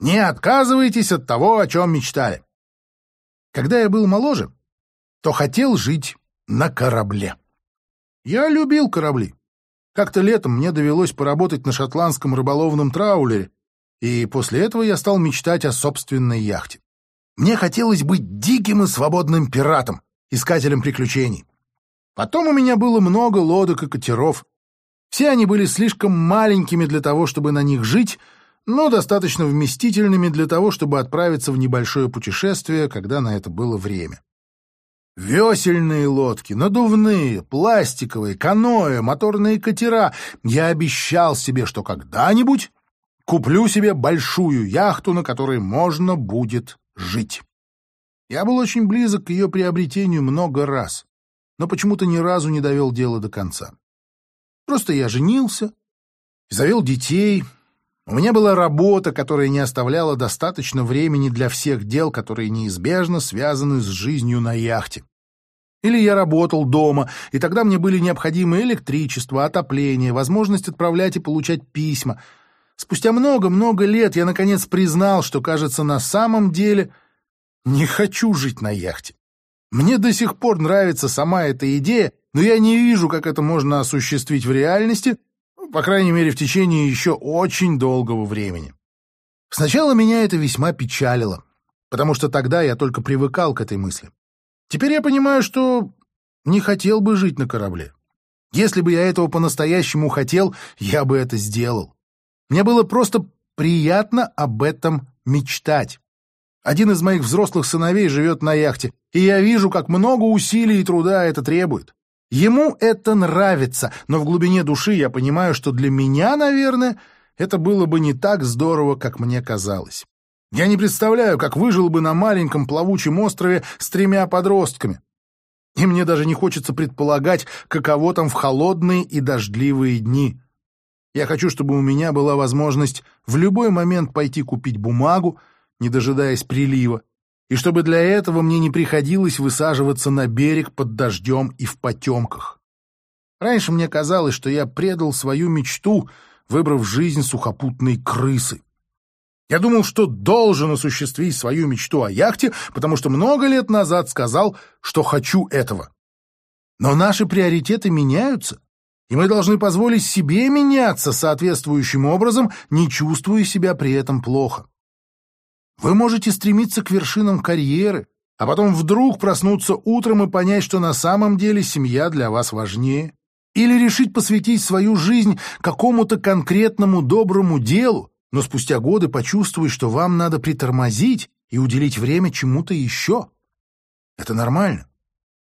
Не отказывайтесь от того, о чем мечтали. Когда я был моложе, то хотел жить на корабле. Я любил корабли. Как-то летом мне довелось поработать на шотландском рыболовном траулере, и после этого я стал мечтать о собственной яхте. Мне хотелось быть диким и свободным пиратом, искателем приключений. Потом у меня было много лодок и катеров. Все они были слишком маленькими для того, чтобы на них жить, но достаточно вместительными для того, чтобы отправиться в небольшое путешествие, когда на это было время. Весельные лодки, надувные, пластиковые, каноэ, моторные катера. Я обещал себе, что когда-нибудь куплю себе большую яхту, на которой можно будет жить. Я был очень близок к ее приобретению много раз, но почему-то ни разу не довел дело до конца. Просто я женился, завел детей, у меня была работа, которая не оставляла достаточно времени для всех дел, которые неизбежно связаны с жизнью на яхте. Или я работал дома, и тогда мне были необходимы электричество, отопление, возможность отправлять и получать письма. Спустя много-много лет я, наконец, признал, что, кажется, на самом деле не хочу жить на яхте. Мне до сих пор нравится сама эта идея, но я не вижу, как это можно осуществить в реальности, по крайней мере, в течение еще очень долгого времени. Сначала меня это весьма печалило, потому что тогда я только привыкал к этой мысли. Теперь я понимаю, что не хотел бы жить на корабле. Если бы я этого по-настоящему хотел, я бы это сделал. Мне было просто приятно об этом мечтать. Один из моих взрослых сыновей живет на яхте, и я вижу, как много усилий и труда это требует. Ему это нравится, но в глубине души я понимаю, что для меня, наверное, это было бы не так здорово, как мне казалось. Я не представляю, как выжил бы на маленьком плавучем острове с тремя подростками. И мне даже не хочется предполагать, каково там в холодные и дождливые дни. Я хочу, чтобы у меня была возможность в любой момент пойти купить бумагу, не дожидаясь прилива, и чтобы для этого мне не приходилось высаживаться на берег под дождем и в потемках. Раньше мне казалось, что я предал свою мечту, выбрав жизнь сухопутной крысы. Я думал, что должен осуществить свою мечту о яхте, потому что много лет назад сказал, что хочу этого. Но наши приоритеты меняются, и мы должны позволить себе меняться соответствующим образом, не чувствуя себя при этом плохо. Вы можете стремиться к вершинам карьеры, а потом вдруг проснуться утром и понять, что на самом деле семья для вас важнее. Или решить посвятить свою жизнь какому-то конкретному доброму делу, но спустя годы почувствовать, что вам надо притормозить и уделить время чему-то еще. Это нормально.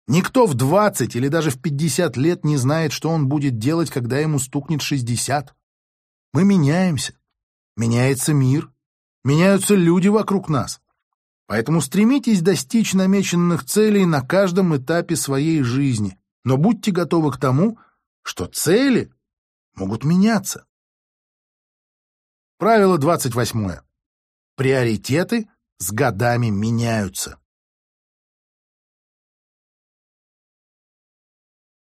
Никто в 20 или даже в 50 лет не знает, что он будет делать, когда ему стукнет 60. Мы меняемся. Меняется мир. Меняются люди вокруг нас. Поэтому стремитесь достичь намеченных целей на каждом этапе своей жизни, но будьте готовы к тому, что цели могут меняться. Правило 28. Приоритеты с годами меняются.